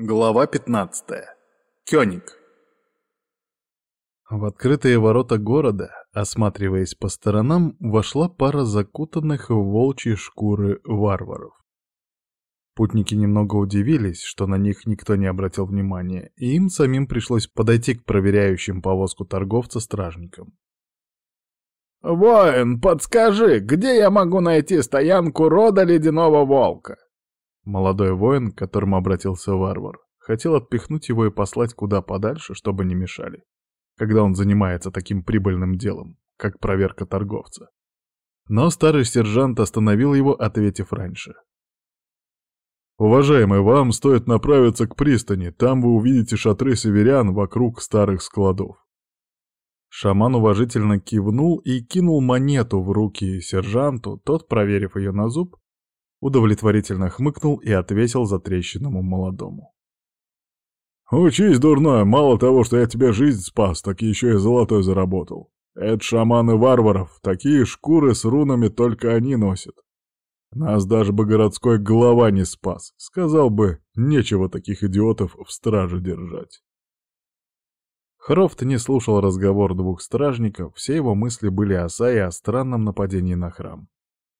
Глава 15. Кёник. В открытые ворота города, осматриваясь по сторонам, вошла пара закутанных в волчьи шкуры варваров. Путники немного удивились, что на них никто не обратил внимания, и им самим пришлось подойти к проверяющим повозку торговца стражникам. «Воин, подскажи, где я могу найти стоянку рода Ледяного Волка?» Молодой воин, к которому обратился варвар, хотел отпихнуть его и послать куда подальше, чтобы не мешали, когда он занимается таким прибыльным делом, как проверка торговца. Но старый сержант остановил его, ответив раньше. «Уважаемый, вам стоит направиться к пристани, там вы увидите шатры северян вокруг старых складов». Шаман уважительно кивнул и кинул монету в руки сержанту, тот, проверив ее на зуб, удовлетворительно хмыкнул и отвесил затрещинному молодому. «Учись, дурной, мало того, что я тебе жизнь спас, так еще и золотой заработал. Это шаманы варваров, такие шкуры с рунами только они носят. Нас даже бы городской глава не спас, сказал бы, нечего таких идиотов в страже держать». Хрофт не слушал разговор двух стражников, все его мысли были о Сае о странном нападении на храм.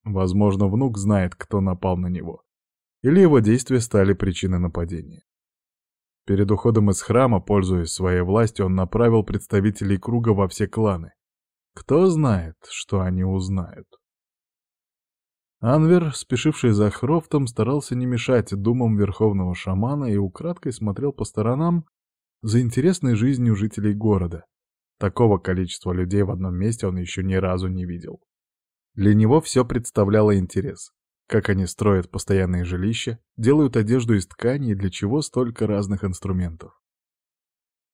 Возможно, внук знает, кто напал на него. Или его действия стали причиной нападения. Перед уходом из храма, пользуясь своей властью, он направил представителей круга во все кланы. Кто знает, что они узнают. Анвер, спешивший за Хрофтом, старался не мешать думам верховного шамана и украдкой смотрел по сторонам за интересной жизнью жителей города. Такого количества людей в одном месте он еще ни разу не видел. Для него все представляло интерес. Как они строят постоянные жилища, делают одежду из ткани и для чего столько разных инструментов.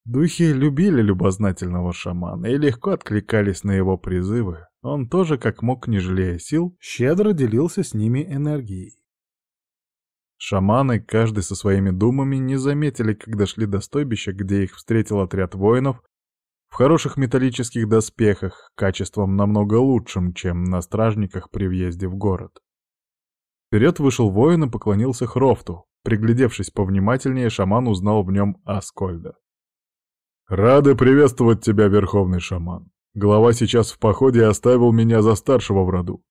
Духи любили любознательного шамана и легко откликались на его призывы. Он тоже, как мог, не жалея сил, щедро делился с ними энергией. Шаманы, каждый со своими думами, не заметили, когда шли до стойбища, где их встретил отряд воинов в хороших металлических доспехах, качеством намного лучшим, чем на стражниках при въезде в город. Вперед вышел воин и поклонился Хрофту. Приглядевшись повнимательнее, шаман узнал в нем Аскольда. «Рады приветствовать тебя, верховный шаман. Глава сейчас в походе оставил меня за старшего в роду».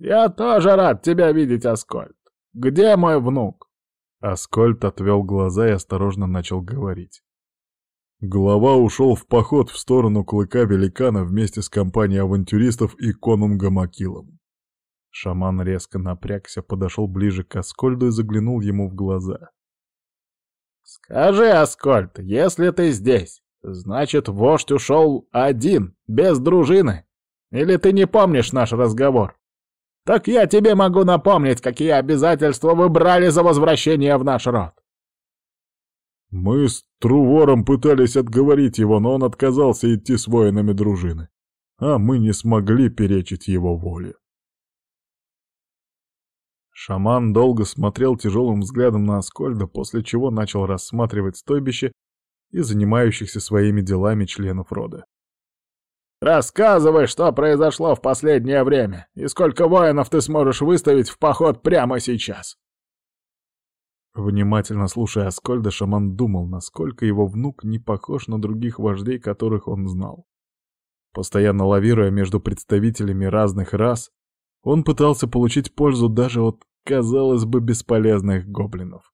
«Я тоже рад тебя видеть, Аскольд. Где мой внук?» Аскольд отвел глаза и осторожно начал говорить. Глава ушел в поход в сторону Клыка Великана вместе с компанией авантюристов и конунгом Акилом. Шаман резко напрягся, подошел ближе к Аскольду и заглянул ему в глаза. «Скажи, Аскольд, если ты здесь, значит, вождь ушел один, без дружины? Или ты не помнишь наш разговор? Так я тебе могу напомнить, какие обязательства вы брали за возвращение в наш род. Мы с Трувором пытались отговорить его, но он отказался идти с воинами дружины. А мы не смогли перечить его воле. Шаман долго смотрел тяжелым взглядом на Аскольда, после чего начал рассматривать стойбище и занимающихся своими делами членов рода. «Рассказывай, что произошло в последнее время, и сколько воинов ты сможешь выставить в поход прямо сейчас!» Внимательно слушая Аскольда, шаман думал, насколько его внук не похож на других вождей, которых он знал. Постоянно лавируя между представителями разных рас, он пытался получить пользу даже от, казалось бы, бесполезных гоблинов.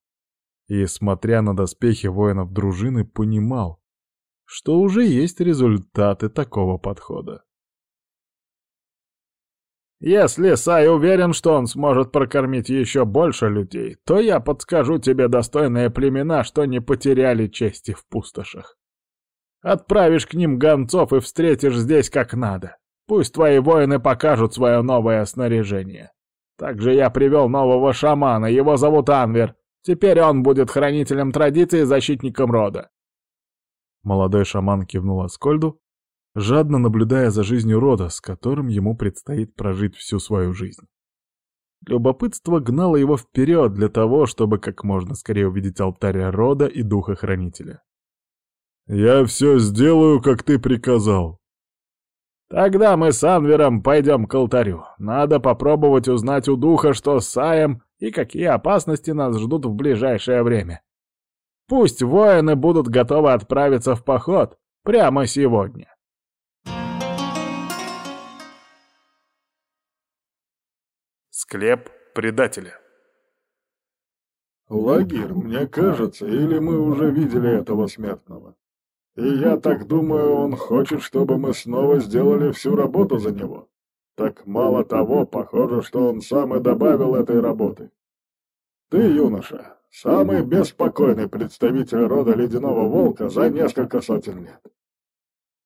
И, смотря на доспехи воинов дружины, понимал, что уже есть результаты такого подхода. Если Сай уверен, что он сможет прокормить еще больше людей, то я подскажу тебе достойные племена, что не потеряли чести в пустошах. Отправишь к ним гонцов и встретишь здесь как надо. Пусть твои воины покажут свое новое снаряжение. Также я привел нового шамана, его зовут Анвер. Теперь он будет хранителем традиции и защитником рода. Молодой шаман кивнул Аскольду, жадно наблюдая за жизнью рода, с которым ему предстоит прожить всю свою жизнь. Любопытство гнало его вперед для того, чтобы как можно скорее увидеть алтарь рода и духа-хранителя. «Я все сделаю, как ты приказал». «Тогда мы с Анвером пойдем к алтарю. Надо попробовать узнать у духа, что с Саем и какие опасности нас ждут в ближайшее время. Пусть воины будут готовы отправиться в поход прямо сегодня. Склеп предателя Лагир, мне кажется, или мы уже видели этого смертного. И я так думаю, он хочет, чтобы мы снова сделали всю работу за него. Так мало того, похоже, что он сам и добавил этой работы. Ты, юноша, самый беспокойный представитель рода Ледяного Волка за несколько сотен лет.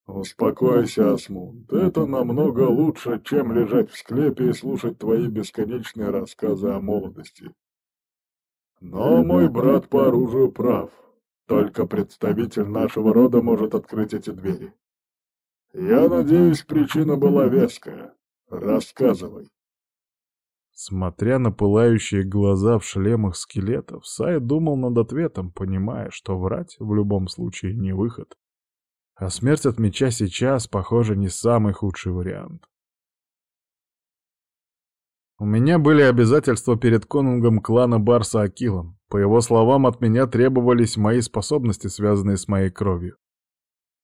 Успокойся, Асмунд, это намного лучше, чем лежать в склепе и слушать твои бесконечные рассказы о молодости. Но мой брат по оружию прав. Только представитель нашего рода может открыть эти двери. Я надеюсь, причина была веская. Рассказывай. Смотря на пылающие глаза в шлемах скелетов, Сай думал над ответом, понимая, что врать в любом случае не выход. А смерть от меча сейчас, похоже, не самый худший вариант. У меня были обязательства перед конунгом клана Барса Акилом. По его словам, от меня требовались мои способности, связанные с моей кровью.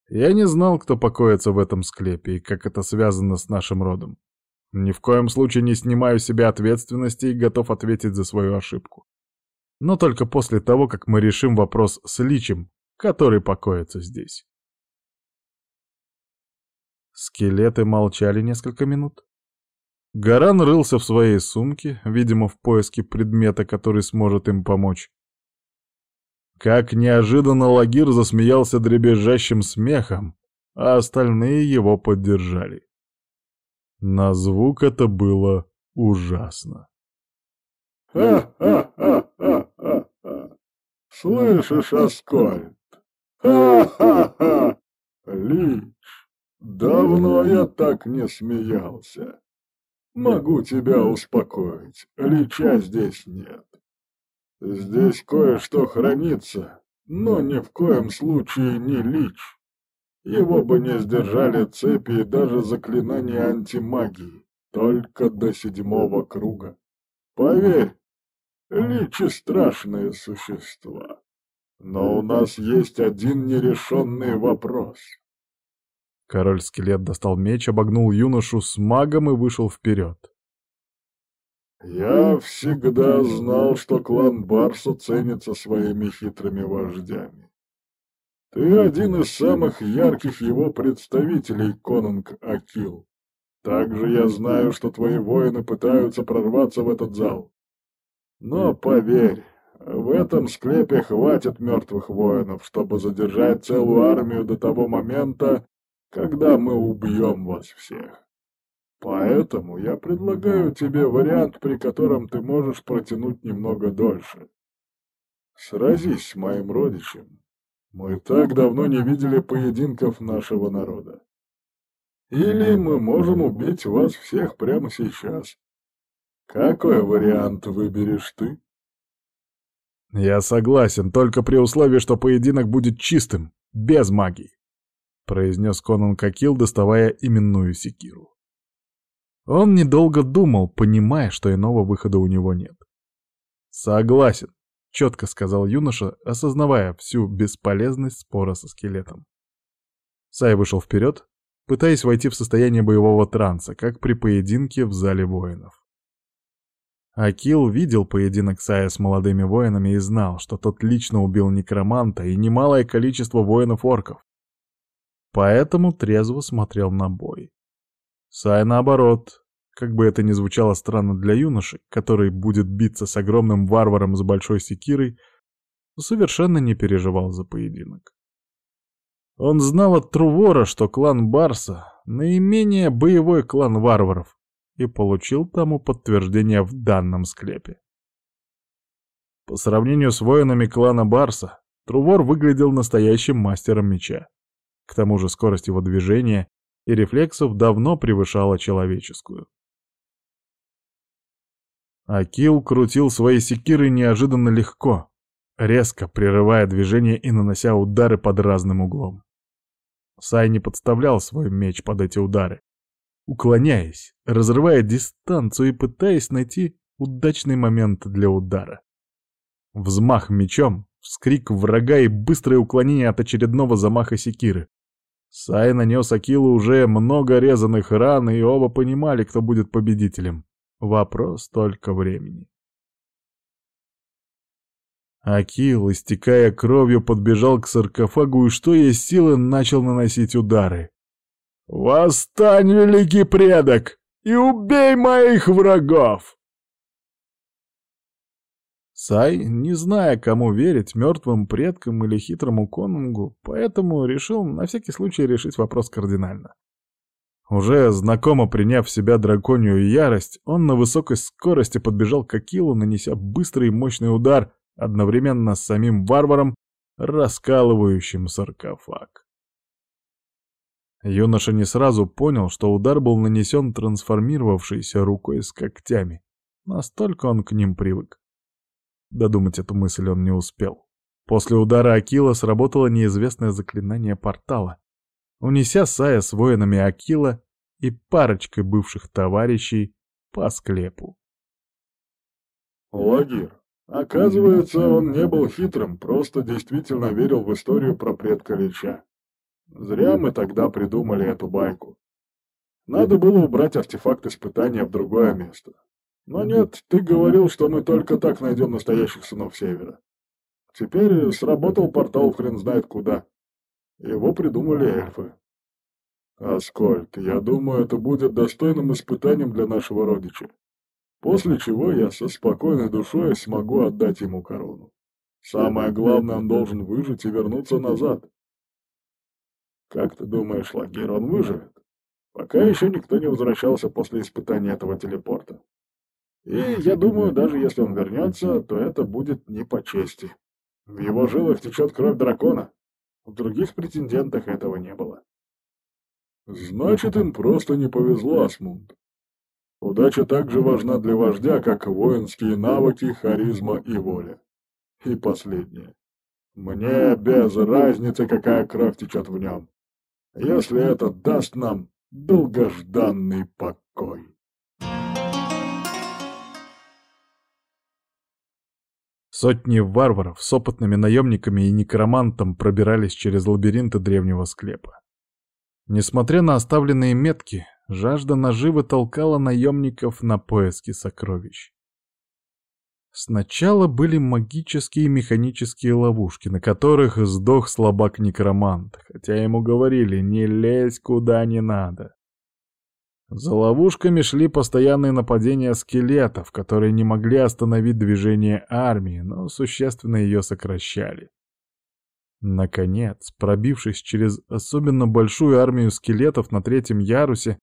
Я не знал, кто покоится в этом склепе и как это связано с нашим родом. Ни в коем случае не снимаю себя ответственности и готов ответить за свою ошибку. Но только после того, как мы решим вопрос с Личем, который покоится здесь. Скелеты молчали несколько минут. Гаран рылся в своей сумке, видимо, в поиске предмета, который сможет им помочь. Как неожиданно Лагир засмеялся дребезжащим смехом, а остальные его поддержали. На звук это было ужасно. «Ха-ха-ха-ха-ха! Слышишь, Аскольд? Ха-ха-ха! Лич, давно я так не смеялся. Могу тебя успокоить, Лича здесь нет. Здесь кое-что хранится, но ни в коем случае не Лич. Его бы не сдержали цепи и даже заклинания антимагии, только до седьмого круга. Поверь, Личи страшные существа. Но у нас есть один нерешенный вопрос. Король-скелет достал меч, обогнул юношу с магом и вышел вперед. «Я всегда знал, что клан Барса ценится своими хитрыми вождями. Ты один из самых ярких его представителей, конунг Акил. Также я знаю, что твои воины пытаются прорваться в этот зал. Но поверь, в этом склепе хватит мертвых воинов, чтобы задержать целую армию до того момента, когда мы убьем вас всех. Поэтому я предлагаю тебе вариант, при котором ты можешь протянуть немного дольше. Сразись с моим родичем. Мы так давно не видели поединков нашего народа. Или мы можем убить вас всех прямо сейчас. Какой вариант выберешь ты? Я согласен, только при условии, что поединок будет чистым, без магии произнес Конан Кокил, доставая именную секиру. Он недолго думал, понимая, что иного выхода у него нет. «Согласен», — четко сказал юноша, осознавая всю бесполезность спора со скелетом. Сай вышел вперед, пытаясь войти в состояние боевого транса, как при поединке в зале воинов. Акил видел поединок Сая с молодыми воинами и знал, что тот лично убил некроманта и немалое количество воинов-орков. Поэтому трезво смотрел на бой. Сай наоборот, как бы это ни звучало странно для юноши, который будет биться с огромным варваром с большой секирой, совершенно не переживал за поединок. Он знал от Трувора, что клан Барса — наименее боевой клан варваров, и получил тому подтверждение в данном склепе. По сравнению с воинами клана Барса, Трувор выглядел настоящим мастером меча. К тому же скорость его движения и рефлексов давно превышала человеческую. Акил крутил свои секиры неожиданно легко, резко прерывая движение и нанося удары под разным углом. Сай не подставлял свой меч под эти удары, уклоняясь, разрывая дистанцию и пытаясь найти удачный момент для удара. Взмах мечом, вскрик врага и быстрое уклонение от очередного замаха секиры. Сай нанес Акилу уже много резаных ран, и оба понимали, кто будет победителем. Вопрос только времени. Акил, истекая кровью, подбежал к саркофагу и, что есть силы, начал наносить удары. «Восстань, великий предок, и убей моих врагов!» Сай, не зная, кому верить, мертвым предкам или хитрому конунгу, поэтому решил на всякий случай решить вопрос кардинально. Уже знакомо приняв в себя драконью ярость, он на высокой скорости подбежал к Акилу, нанеся быстрый и мощный удар, одновременно с самим варваром, раскалывающим саркофаг. Юноша не сразу понял, что удар был нанесен трансформировавшейся рукой с когтями. Настолько он к ним привык. Додумать эту мысль он не успел. После удара Акила сработало неизвестное заклинание портала, унеся Сая с воинами Акила и парочкой бывших товарищей по склепу. Лагир. Оказывается, он не был хитрым, просто действительно верил в историю про предка Лича. Зря мы тогда придумали эту байку. Надо было убрать артефакт испытания в другое место. Но нет, ты говорил, что мы только так найдем настоящих сынов Севера. Теперь сработал портал хрен знает куда. Его придумали эльфы. Аскольд, я думаю, это будет достойным испытанием для нашего родича. После чего я со спокойной душой смогу отдать ему корону. Самое главное, он должен выжить и вернуться назад. Как ты думаешь, Лагир, он выживет? Пока еще никто не возвращался после испытания этого телепорта. И я думаю, даже если он вернется, то это будет не по чести. В его жилах течет кровь дракона. В других претендентах этого не было. Значит, им просто не повезло, Асмунд. Удача так же важна для вождя, как воинские навыки, харизма и воля. И последнее. Мне без разницы, какая кровь течет в нем, если это даст нам долгожданный покой. Сотни варваров с опытными наемниками и некромантом пробирались через лабиринты древнего склепа. Несмотря на оставленные метки, Жажда наживы толкала наемников на поиски сокровищ. Сначала были магические и механические ловушки, на которых сдох слабак-некромант, хотя ему говорили «не лезь куда не надо». За ловушками шли постоянные нападения скелетов, которые не могли остановить движение армии, но существенно ее сокращали. Наконец, пробившись через особенно большую армию скелетов на третьем ярусе,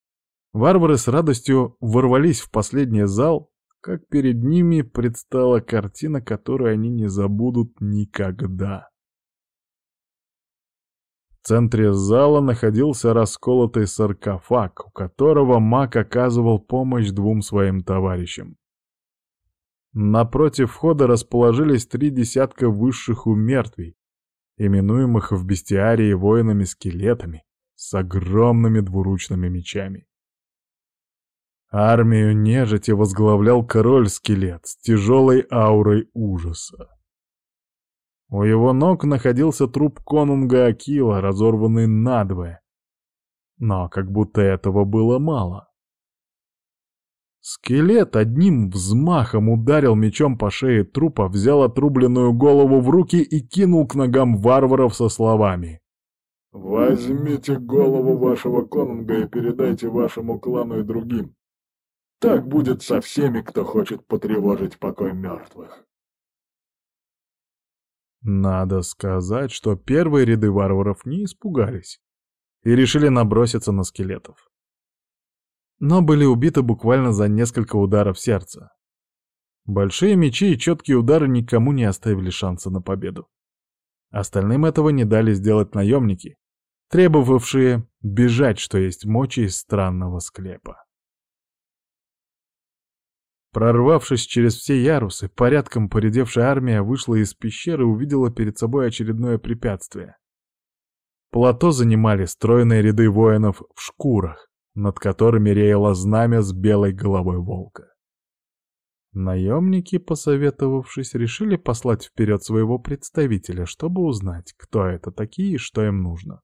Варвары с радостью ворвались в последний зал, как перед ними предстала картина, которую они не забудут никогда. В центре зала находился расколотый саркофаг, у которого маг оказывал помощь двум своим товарищам. Напротив входа расположились три десятка высших умертвий, именуемых в бестиарии воинами-скелетами с огромными двуручными мечами. Армию нежити возглавлял король-скелет с тяжелой аурой ужаса. У его ног находился труп конунга Акила, разорванный надвое. Но как будто этого было мало. Скелет одним взмахом ударил мечом по шее трупа, взял отрубленную голову в руки и кинул к ногам варваров со словами. «Возьмите голову вашего конунга и передайте вашему клану и другим. Так будет со всеми, кто хочет потревожить покой мертвых. Надо сказать, что первые ряды варваров не испугались и решили наброситься на скелетов. Но были убиты буквально за несколько ударов сердца. Большие мечи и четкие удары никому не оставили шанса на победу. Остальным этого не дали сделать наемники, требовавшие бежать, что есть мочи из странного склепа. Прорвавшись через все ярусы, порядком поредевшая армия вышла из пещеры и увидела перед собой очередное препятствие. Плато занимали стройные ряды воинов в шкурах, над которыми реяло знамя с белой головой волка. Наемники, посоветовавшись, решили послать вперед своего представителя, чтобы узнать, кто это такие и что им нужно.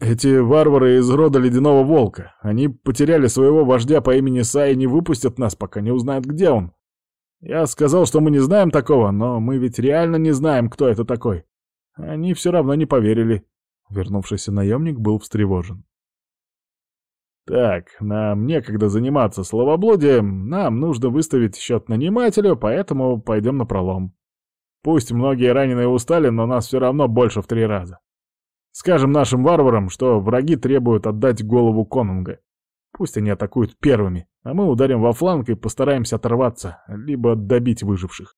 «Эти варвары из рода Ледяного Волка. Они потеряли своего вождя по имени Сай и не выпустят нас, пока не узнают, где он. Я сказал, что мы не знаем такого, но мы ведь реально не знаем, кто это такой. Они все равно не поверили». Вернувшийся наемник был встревожен. Так, нам некогда заниматься словоблудием, нам нужно выставить счет нанимателю, поэтому пойдем на пролом. Пусть многие раненые устали, но нас все равно больше в три раза. Скажем нашим варварам, что враги требуют отдать голову конунга. Пусть они атакуют первыми, а мы ударим во фланг и постараемся оторваться, либо добить выживших.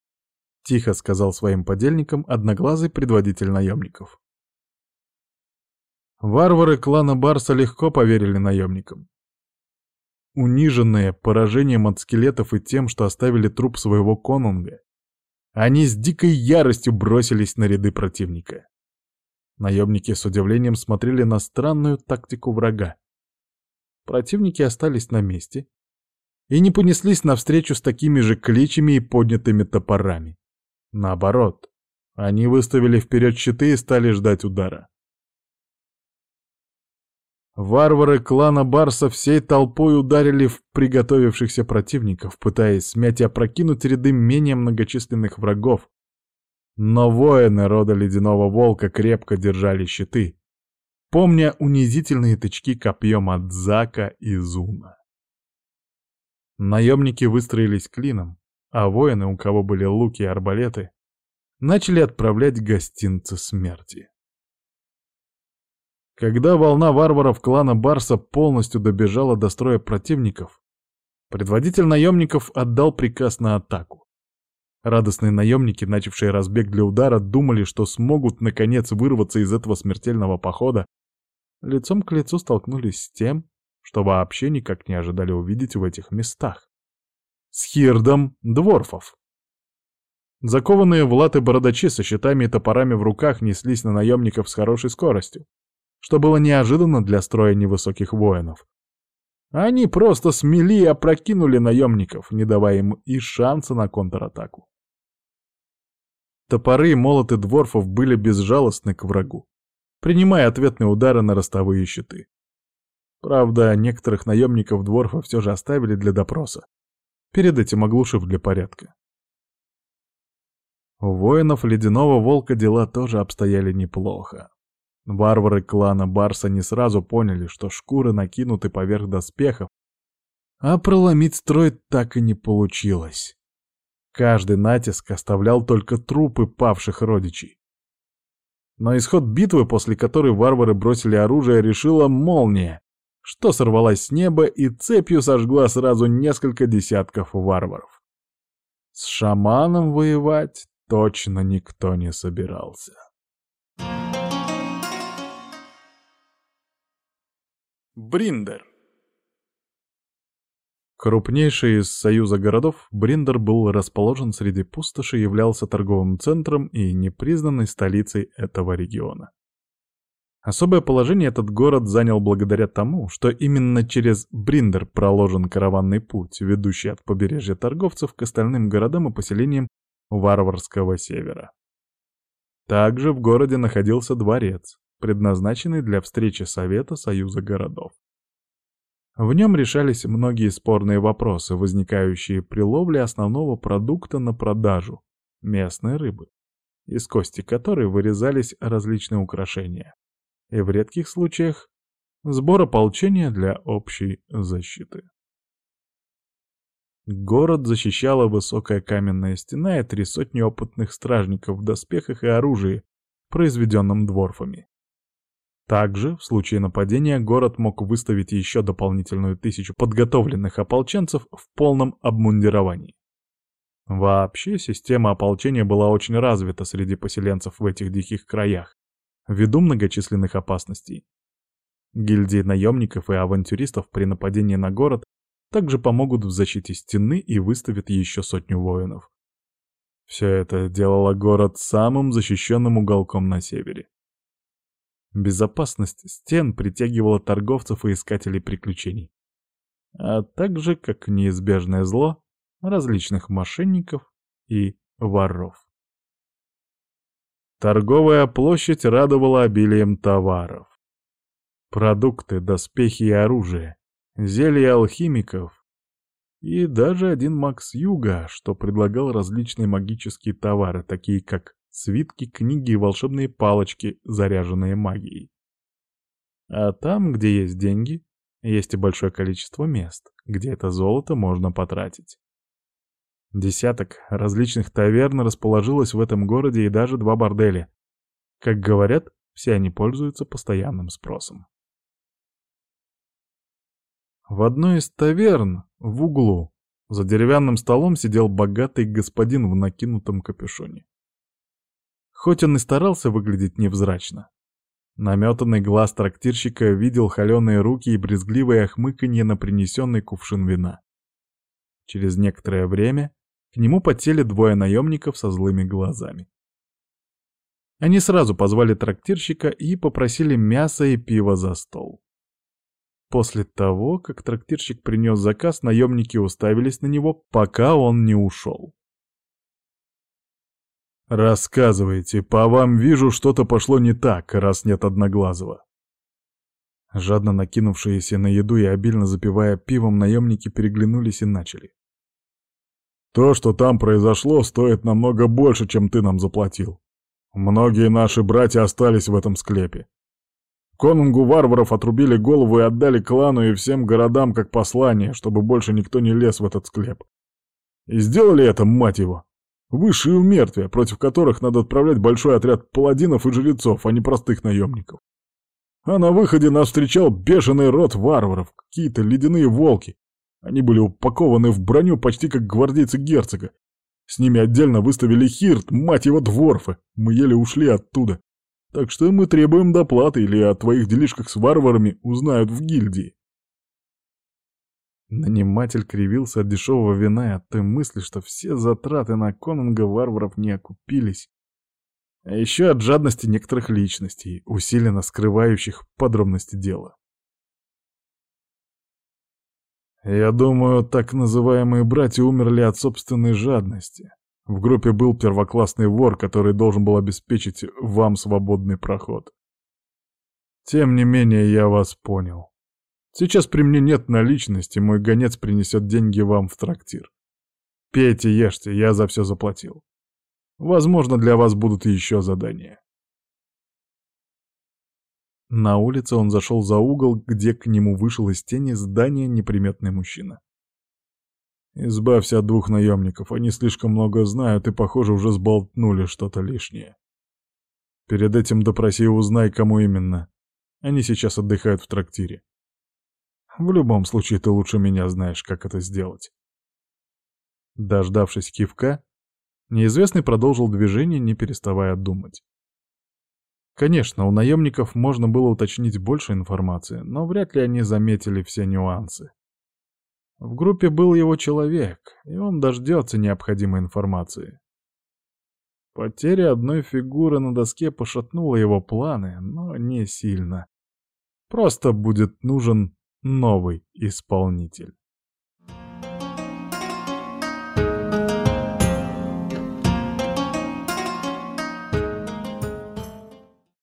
Тихо сказал своим подельникам одноглазый предводитель наемников. Варвары клана Барса легко поверили наемникам. Униженные поражением от скелетов и тем, что оставили труп своего конунга, они с дикой яростью бросились на ряды противника. Наемники с удивлением смотрели на странную тактику врага. Противники остались на месте и не понеслись навстречу с такими же кличами и поднятыми топорами. Наоборот, они выставили вперед щиты и стали ждать удара. Варвары клана Барса всей толпой ударили в приготовившихся противников, пытаясь смять и опрокинуть ряды менее многочисленных врагов. Но воины рода Ледяного Волка крепко держали щиты, помня унизительные тычки копьем от Зака и Зуна. Наемники выстроились клином, а воины, у кого были луки и арбалеты, начали отправлять гостинцы смерти. Когда волна варваров клана Барса полностью добежала до строя противников, предводитель наемников отдал приказ на атаку. Радостные наемники, начавшие разбег для удара, думали, что смогут наконец вырваться из этого смертельного похода, лицом к лицу столкнулись с тем, что вообще никак не ожидали увидеть в этих местах. С Хирдом Дворфов. Закованные в латы бородачи со щитами и топорами в руках неслись на наемников с хорошей скоростью что было неожиданно для строя невысоких воинов. Они просто смели и опрокинули наемников, не давая им и шанса на контратаку. Топоры и молоты дворфов были безжалостны к врагу, принимая ответные удары на ростовые щиты. Правда, некоторых наемников дворфа все же оставили для допроса, перед этим оглушив для порядка. У воинов Ледяного Волка дела тоже обстояли неплохо. Варвары клана Барса не сразу поняли, что шкуры накинуты поверх доспехов, а проломить строй так и не получилось. Каждый натиск оставлял только трупы павших родичей. Но исход битвы, после которой варвары бросили оружие, решила молния, что сорвалась с неба и цепью сожгла сразу несколько десятков варваров. С шаманом воевать точно никто не собирался. Бриндер. Крупнейший из союза городов, Бриндер был расположен среди пустоши, являлся торговым центром и непризнанной столицей этого региона. Особое положение этот город занял благодаря тому, что именно через Бриндер проложен караванный путь, ведущий от побережья торговцев к остальным городам и поселениям варварского севера. Также в городе находился дворец, предназначенный для встречи Совета Союза городов. В нем решались многие спорные вопросы, возникающие при ловле основного продукта на продажу — местной рыбы, из кости которой вырезались различные украшения, и в редких случаях — сбор ополчения для общей защиты. Город защищала высокая каменная стена и три сотни опытных стражников в доспехах и оружии, произведенном дворфами. Также, в случае нападения, город мог выставить еще дополнительную тысячу подготовленных ополченцев в полном обмундировании. Вообще, система ополчения была очень развита среди поселенцев в этих диких краях, ввиду многочисленных опасностей. Гильдии наемников и авантюристов при нападении на город также помогут в защите стены и выставят еще сотню воинов. Все это делало город самым защищенным уголком на севере. Безопасность стен притягивала торговцев и искателей приключений. а также, как неизбежное зло, различных мошенников и воров. Торговая площадь радовала обилием товаров. Продукты, доспехи и оружие, зелья алхимиков и даже один Макс Юга, что предлагал различные магические товары, такие как свитки, книги и волшебные палочки, заряженные магией. А там, где есть деньги, есть и большое количество мест, где это золото можно потратить. Десяток различных таверн расположилось в этом городе и даже два борделя. Как говорят, все они пользуются постоянным спросом. В одной из таверн, в углу, за деревянным столом сидел богатый господин в накинутом капюшоне. Хоть он и старался выглядеть невзрачно. Наметанный глаз трактирщика видел холеные руки и брезгливое охмыканье на принесенный кувшин вина. Через некоторое время к нему подсели двое наемников со злыми глазами. Они сразу позвали трактирщика и попросили мяса и пива за стол. После того, как трактирщик принес заказ, наемники уставились на него, пока он не ушел. «Рассказывайте, по вам вижу, что-то пошло не так, раз нет Одноглазого». Жадно накинувшиеся на еду и обильно запивая пивом, наемники переглянулись и начали. То, что там произошло, стоит намного больше, чем ты нам заплатил. Многие наши братья остались в этом склепе. Конунгу варваров отрубили голову и отдали клану и всем городам как послание, чтобы больше никто не лез в этот склеп. И сделали это, мать его. Высшие умертвия, против которых надо отправлять большой отряд паладинов и жрецов, а не простых наемников. А на выходе нас встречал бешеный род варваров, какие-то ледяные волки, они были упакованы в броню почти как гвардейцы герцога. С ними отдельно выставили хирт, мать его, дворфы. Мы еле ушли оттуда. Так что мы требуем доплаты или о твоих делишках с варварами узнают в гильдии. Наниматель кривился от дешевого вина и от той мысли, что все затраты на конунга варваров не окупились. А еще от жадности некоторых личностей, усиленно скрывающих подробности дела. Я думаю, так называемые братья умерли от собственной жадности. В группе был первоклассный вор, который должен был обеспечить вам свободный проход. Тем не менее, я вас понял. Сейчас при мне нет наличности, мой гонец принесет деньги вам в трактир. Пейте, ешьте, я за все заплатил. Возможно, для вас будут еще задания. На улице он зашел за угол, где к нему вышел из тени здания неприметный мужчина. «Избавься от двух наемников, они слишком много знают и, похоже, уже сболтнули что-то лишнее. Перед этим допроси и узнай, кому именно. Они сейчас отдыхают в трактире. В любом случае, ты лучше меня знаешь, как это сделать». Дождавшись кивка, неизвестный продолжил движение, не переставая думать. Конечно, у наемников можно было уточнить больше информации, но вряд ли они заметили все нюансы. В группе был его человек, и он дождется необходимой информации. Потеря одной фигуры на доске пошатнула его планы, но не сильно. Просто будет нужен новый исполнитель.